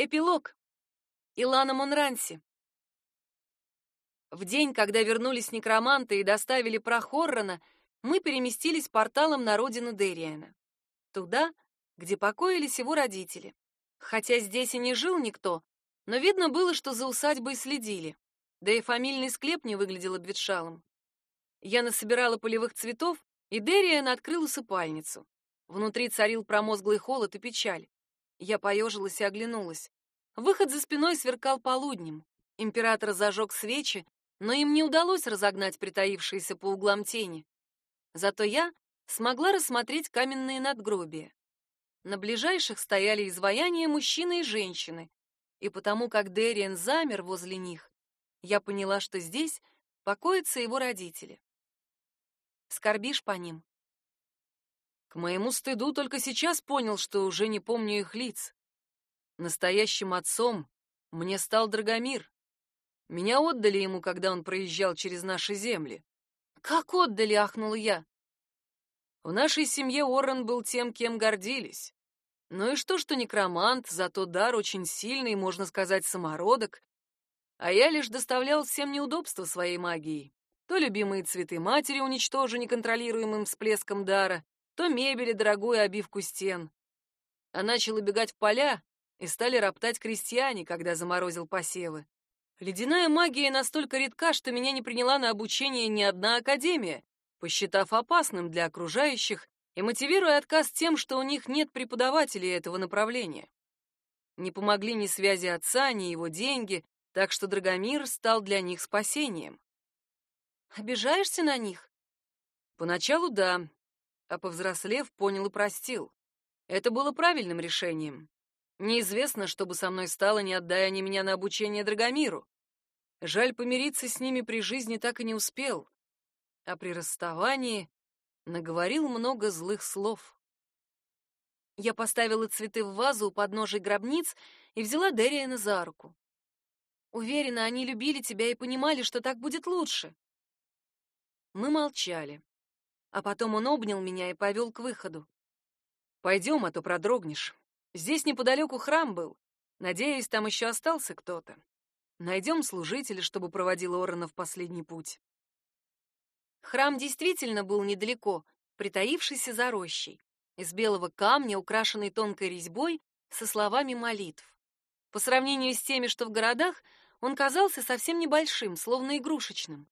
Эпилог. Илана Монранси. В день, когда вернулись некроманты и доставили прах мы переместились порталом на родину Дериана. Туда, где покоились его родители. Хотя здесь и не жил никто, но видно было, что за усадьбой следили. Да и фамильный склеп не выглядел обветшалым. Я насобирала полевых цветов, и Дериан открыл усыпальницу. Внутри царил промозглый холод и печаль. Я поежилась и оглянулась. Выход за спиной сверкал полуднем. Император зажег свечи, но им не удалось разогнать притаившиеся по углам тени. Зато я смогла рассмотреть каменные надгробия. На ближайших стояли изваяния мужчины и женщины, и потому как Дериан замер возле них, я поняла, что здесь покоятся его родители. Скорбишь по ним? К моему стыду только сейчас понял, что уже не помню их лиц. Настоящим отцом мне стал Драгомир. Меня отдали ему, когда он проезжал через наши земли. Как отдали, ахнула я. В нашей семье Оррен был тем, кем гордились. Ну и что, что некромант, зато дар очень сильный, можно сказать, самородок. А я лишь доставлял всем неудобства своей магией. То любимые цветы матери уничтожу неконтролируемым всплеском дара, то мебель и дорогую обивку стен. А начал убегать в поля, и стали роптать крестьяне, когда заморозил посевы. Ледяная магия настолько редка, что меня не приняла на обучение ни одна академия, посчитав опасным для окружающих и мотивируя отказ тем, что у них нет преподавателей этого направления. Не помогли ни связи отца, ни его деньги, так что Драгомир стал для них спасением. Обижаешься на них? Поначалу да, а повзрослев, понял и простил. Это было правильным решением. Неизвестно, что бы со мной стало, не отдая они меня на обучение Драгомиру. Жаль, помириться с ними при жизни так и не успел. А при расставании наговорил много злых слов. Я поставила цветы в вазу у подножия гробниц и взяла Дериана за руку. Уверена, они любили тебя и понимали, что так будет лучше. Мы молчали. А потом он обнял меня и повел к выходу. Пойдем, а то продрогнешь. Здесь неподалеку храм был. Надеюсь, там еще остался кто-то. Найдем служителя, чтобы проводил Орона в последний путь. Храм действительно был недалеко, притаившийся за рощей, из белого камня, украшенный тонкой резьбой, со словами молитв. По сравнению с теми, что в городах, он казался совсем небольшим, словно игрушечным.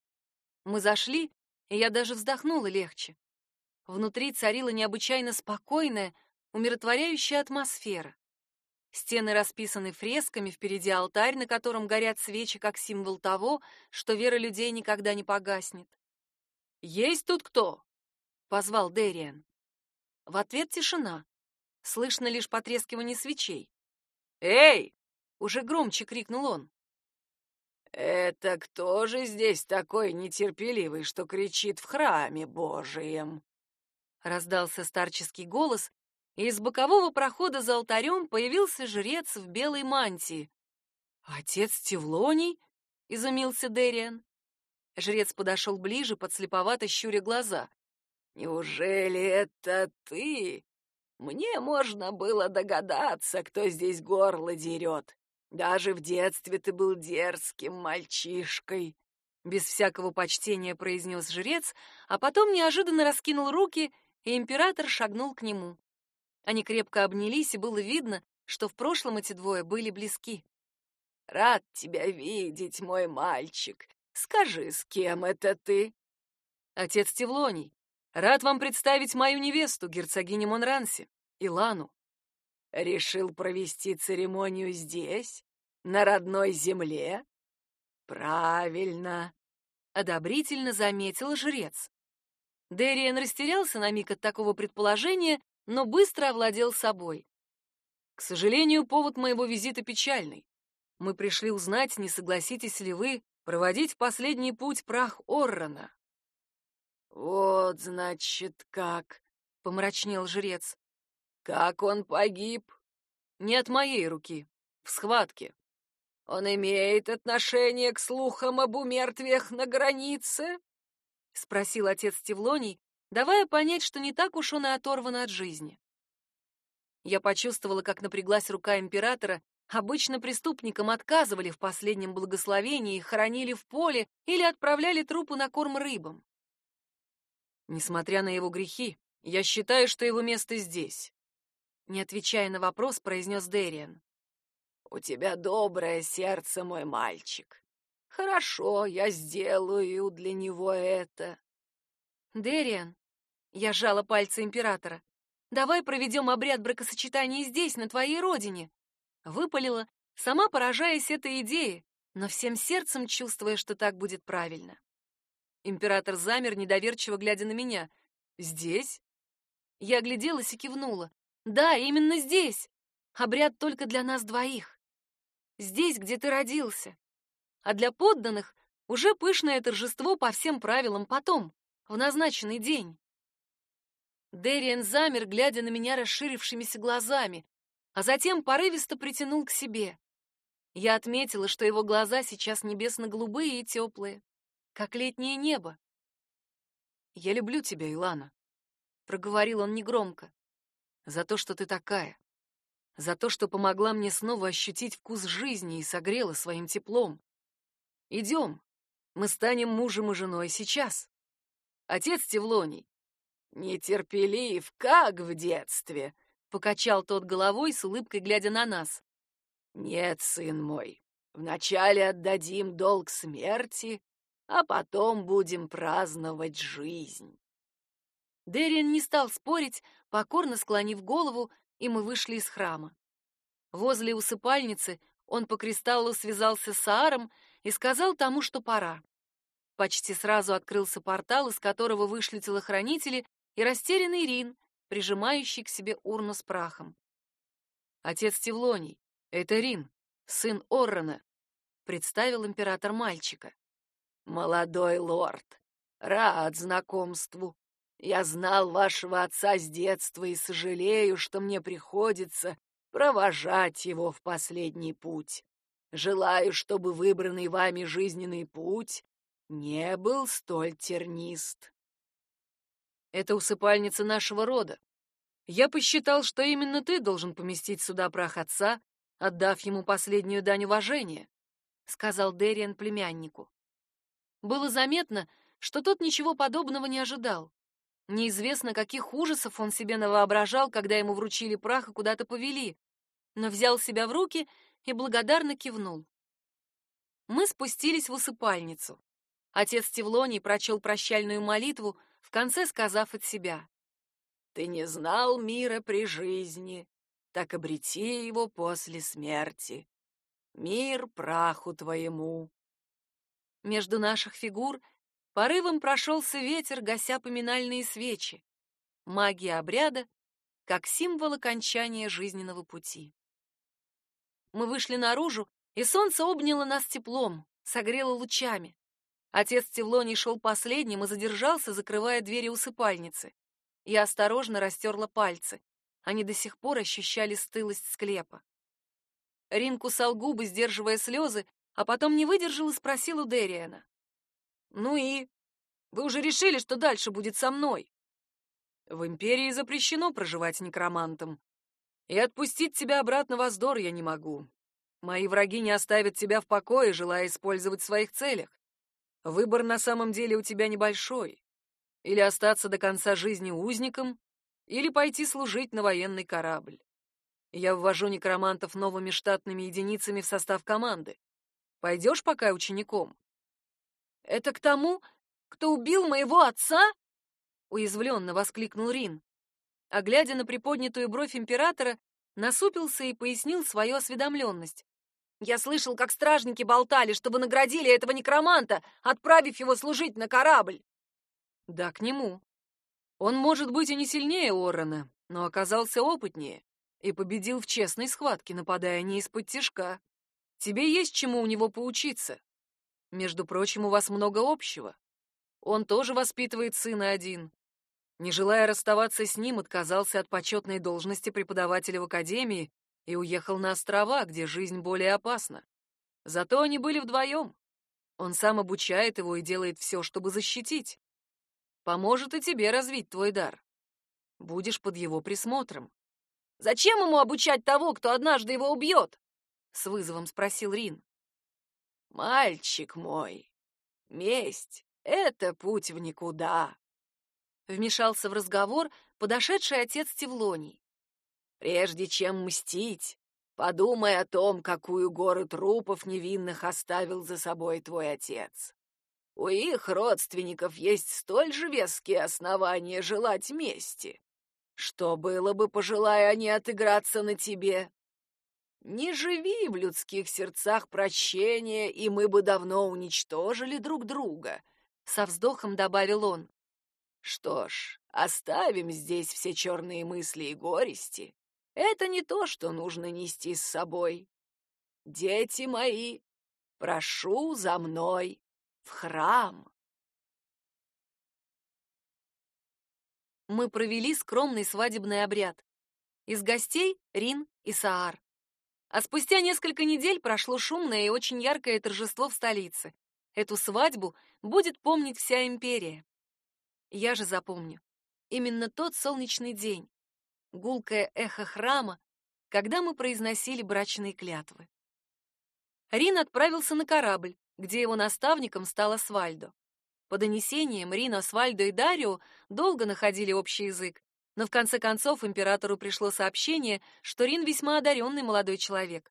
Мы зашли, я даже вздохнула легче. Внутри царила необычайно спокойная, умиротворяющая атмосфера. Стены расписаны фресками, впереди алтарь, на котором горят свечи как символ того, что вера людей никогда не погаснет. «Есть тут кто?» — позвал Дериан. В ответ тишина. Слышно лишь потрескивание свечей. «Эй!» — уже громче крикнул он. «Это кто же здесь такой нетерпеливый, что кричит в храме Божием?» Раздался старческий голос, и из бокового прохода за алтарем появился жрец в белой мантии. «Отец Тевлоний?» — изумился Дериан. Жрец подошел ближе, подслеповато щуря глаза. «Неужели это ты? Мне можно было догадаться, кто здесь горло дерет. Даже в детстве ты был дерзким мальчишкой, без всякого почтения произнес жрец, а потом неожиданно раскинул руки, и император шагнул к нему. Они крепко обнялись, и было видно, что в прошлом эти двое были близки. Рад тебя видеть, мой мальчик. Скажи, с кем это ты? Отец Тевлоний. Рад вам представить мою невесту, герцогиню Монранси, Илану. Решил провести церемонию здесь, на родной земле? Правильно, одобрительно заметил жрец. Дериан растерялся на миг от такого предположения, но быстро овладел собой. К сожалению, повод моего визита печальный. Мы пришли узнать, не согласитесь ли вы проводить последний путь прах Оррона. Вот, значит, как, помрачнел жрец. Как он погиб? Не от моей руки, в схватке. Он имеет отношение к слухам об умертвиях на границе? спросил отец Тевлоний, давая понять, что не так уж он и оторван от жизни. Я почувствовала, как напряглась рука императора, Обычно преступникам отказывали в последнем благословении, хоронили в поле или отправляли трупы на корм рыбам. Несмотря на его грехи, я считаю, что его место здесь. Не отвечая на вопрос, произнес Дэриан. У тебя доброе сердце, мой мальчик. Хорошо, я сделаю для него это. Дэриан, я сжала пальцы императора. Давай проведем обряд бракосочетания здесь, на твоей родине. Выпалила, сама поражаясь этой идее, но всем сердцем чувствуя, что так будет правильно. Император замер, недоверчиво глядя на меня. «Здесь?» Я огляделась и кивнула. «Да, именно здесь. Обряд только для нас двоих. Здесь, где ты родился. А для подданных уже пышное торжество по всем правилам потом, в назначенный день». Дэриен замер, глядя на меня расширившимися глазами, а затем порывисто притянул к себе. Я отметила, что его глаза сейчас небесно-голубые и теплые как летнее небо. «Я люблю тебя, Илана», — проговорил он негромко, — «за то, что ты такая, за то, что помогла мне снова ощутить вкус жизни и согрела своим теплом. Идем, мы станем мужем и женой сейчас. Отец Тевлоний». «Нетерпелив, как в детстве», — покачал тот головой с улыбкой, глядя на нас. «Нет, сын мой, вначале отдадим долг смерти, а потом будем праздновать жизнь. Дерин не стал спорить, покорно склонив голову, и мы вышли из храма. Возле усыпальницы он по кристаллу связался с Ааром и сказал тому, что пора. Почти сразу открылся портал, из которого вышли телохранители и растерянный Рин, прижимающий к себе урну с прахом. «Отец Тевлоний, это Рин, сын Оррона», — представил император мальчика. «Молодой лорд, рад знакомству. Я знал вашего отца с детства и сожалею, что мне приходится провожать его в последний путь. Желаю, чтобы выбранный вами жизненный путь не был столь тернист». «Это усыпальница нашего рода. Я посчитал, что именно ты должен поместить сюда прах отца, отдав ему последнюю дань уважения», — сказал Дериан племяннику. Было заметно, что тот ничего подобного не ожидал. Неизвестно, каких ужасов он себе навоображал, когда ему вручили прах и куда-то повели, но взял себя в руки и благодарно кивнул. Мы спустились в усыпальницу. Отец Тевлоний прочел прощальную молитву, в конце сказав от себя. «Ты не знал мира при жизни, так обрети его после смерти. Мир праху твоему». Между наших фигур порывом прошелся ветер, гася поминальные свечи. Магия обряда как символ окончания жизненного пути. Мы вышли наружу, и солнце обняло нас теплом, согрело лучами. Отец Тевлоний шел последним и задержался, закрывая двери усыпальницы. Я осторожно растерла пальцы. Они до сих пор ощущали стылость склепа. Рин кусал губы, сдерживая слезы, а потом не выдержал и спросил у Дериана. «Ну и? Вы уже решили, что дальше будет со мной?» «В Империи запрещено проживать некромантом. И отпустить тебя обратно в Аздор я не могу. Мои враги не оставят тебя в покое, желая использовать в своих целях. Выбор на самом деле у тебя небольшой. Или остаться до конца жизни узником, или пойти служить на военный корабль. Я ввожу некромантов новыми штатными единицами в состав команды. Пойдешь пока учеником?» «Это к тому, кто убил моего отца?» — уязвленно воскликнул Рин. А глядя на приподнятую бровь императора, насупился и пояснил свою осведомленность. «Я слышал, как стражники болтали, чтобы наградили этого некроманта, отправив его служить на корабль». «Да, к нему. Он, может быть, и не сильнее Оррона, но оказался опытнее и победил в честной схватке, нападая не из-под тишка. Тебе есть чему у него поучиться. Между прочим, у вас много общего. Он тоже воспитывает сына один. Не желая расставаться с ним, отказался от почетной должности преподавателя в академии и уехал на острова, где жизнь более опасна. Зато они были вдвоем. Он сам обучает его и делает все, чтобы защитить. Поможет и тебе развить твой дар. Будешь под его присмотром. Зачем ему обучать того, кто однажды его убьет? с вызовом спросил Рин. Мальчик мой, месть — это путь в никуда. Вмешался в разговор подошедший отец Тевлоний. Прежде чем мстить, подумай о том, какую гору трупов невинных оставил за собой твой отец. У их родственников есть столь же веские основания желать мести. Что было бы, пожелая они отыграться на тебе? Не живи в людских сердцах прощения, и мы бы давно уничтожили друг друга, — со вздохом добавил он. Что ж, оставим здесь все черные мысли и горести это не то, что нужно нести с собой. Дети мои, прошу за мной в храм. Мы провели скромный свадебный обряд. Из гостей Рин и Саар. А спустя несколько недель прошло шумное и очень яркое торжество в столице. Эту свадьбу будет помнить вся империя. Я же запомню именно тот солнечный день, гулкое эхо храма, когда мы произносили брачные клятвы. Рин отправился на корабль, где его наставником стал Асвальдо. По донесениям, Рин, Асвальдо и Дарио долго находили общий язык, но в конце концов императору пришло сообщение, что Рин весьма одаренный молодой человек.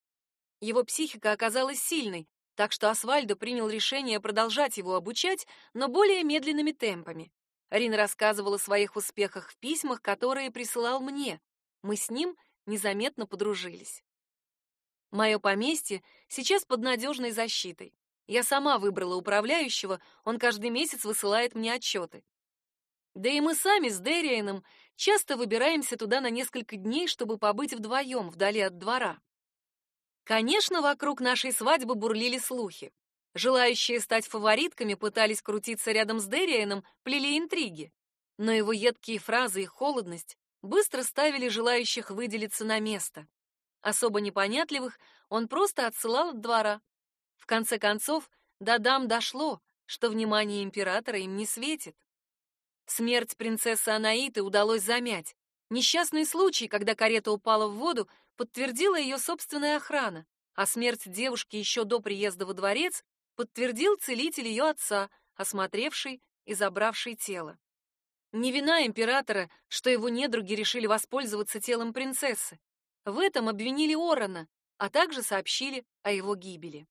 Его психика оказалась сильной, так что Асвальдо принял решение продолжать его обучать, но более медленными темпами. Рин рассказывал о своих успехах в письмах, которые присылал мне. Мы с ним незаметно подружились. Мое поместье сейчас под надежной защитой. Я сама выбрала управляющего, он каждый месяц высылает мне отчеты. Да и мы сами с Дерианом часто выбираемся туда на несколько дней, чтобы побыть вдвоем, вдали от двора. Конечно, вокруг нашей свадьбы бурлили слухи. Желающие стать фаворитками пытались крутиться рядом с Дерианом, плели интриги. Но его едкие фразы и холодность быстро ставили желающих выделиться на место. Особо непонятливых он просто отсылал от двора. В конце концов, до дам дошло, что внимание императора им не светит. Смерть принцессы Анаиты удалось замять. Несчастный случай, когда карета упала в воду, подтвердила ее собственная охрана, а смерть девушки еще до приезда во дворец подтвердил целитель ее отца, осмотревший и забравший тело. Не вина императора, что его недруги решили воспользоваться телом принцессы. В этом обвинили Орона, а также сообщили о его гибели.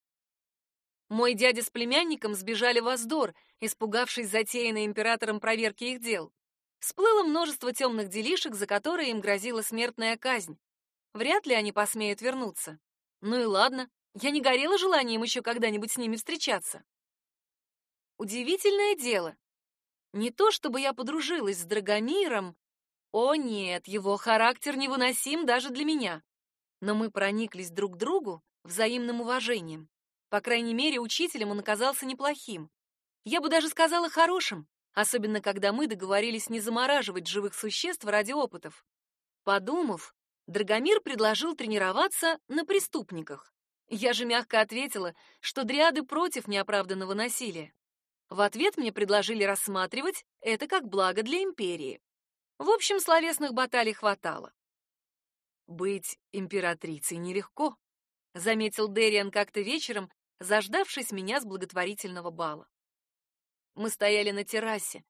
Мой дядя с племянником сбежали в Аздор, испугавшись затеянной императором проверки их дел. Всплыло множество темных делишек, за которые им грозила смертная казнь. Вряд ли они посмеют вернуться. Ну и ладно, я не горела желанием еще когда-нибудь с ними встречаться. Удивительное дело. Не то чтобы я подружилась с Драгомиром. О нет, его характер невыносим даже для меня. Но мы прониклись друг другу взаимным уважением. По крайней мере, учителем он оказался неплохим. Я бы даже сказала хорошим, особенно когда мы договорились не замораживать живых существ ради опытов. Подумав, Драгомир предложил тренироваться на преступниках. Я же мягко ответила, что дриады против неоправданного насилия. В ответ мне предложили рассматривать это как благо для империи. В общем, словесных баталий хватало. Быть императрицей нелегко, заметил Дериан как-то вечером, заждавшись меня с благотворительного бала. Мы стояли на террасе.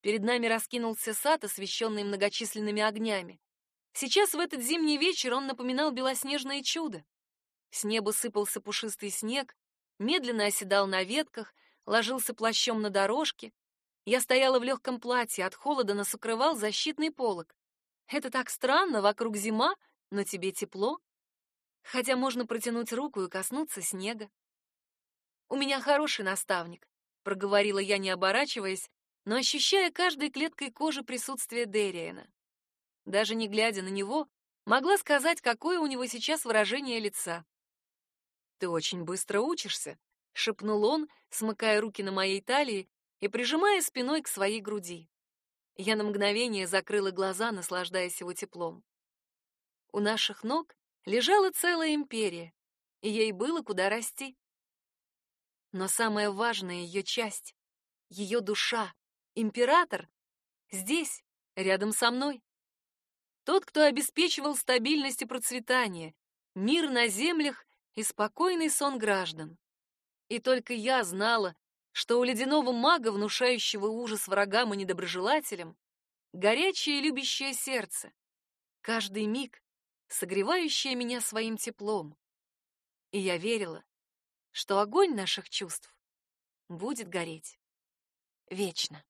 Перед нами раскинулся сад, освещенный многочисленными огнями. Сейчас в этот зимний вечер он напоминал белоснежное чудо. С неба сыпался пушистый снег, медленно оседал на ветках, ложился плащом на дорожке. Я стояла в легком платье, от холода нас укрывал защитный полог. Это так странно, вокруг зима, но тебе тепло. Хотя можно протянуть руку и коснуться снега. У меня хороший наставник, проговорила я, не оборачиваясь, но ощущая каждой клеткой кожи присутствие Дериена. Даже не глядя на него, могла сказать, какое у него сейчас выражение лица. Ты очень быстро учишься, шепнул он, смыкая руки на моей талии и прижимая спиной к своей груди. Я на мгновение закрыла глаза, наслаждаясь его теплом. У наших ног лежала целая империя, и ей было куда расти. Но самая важная ее часть, ее душа, император, здесь, рядом со мной. Тот, кто обеспечивал стабильность и процветание, мир на землях и спокойный сон граждан. И только я знала, что у ледяного мага, внушающего ужас врагам и недоброжелателям, горячее и любящее сердце, каждый миг согревающее меня своим теплом. И я верила, что огонь наших чувств будет гореть вечно.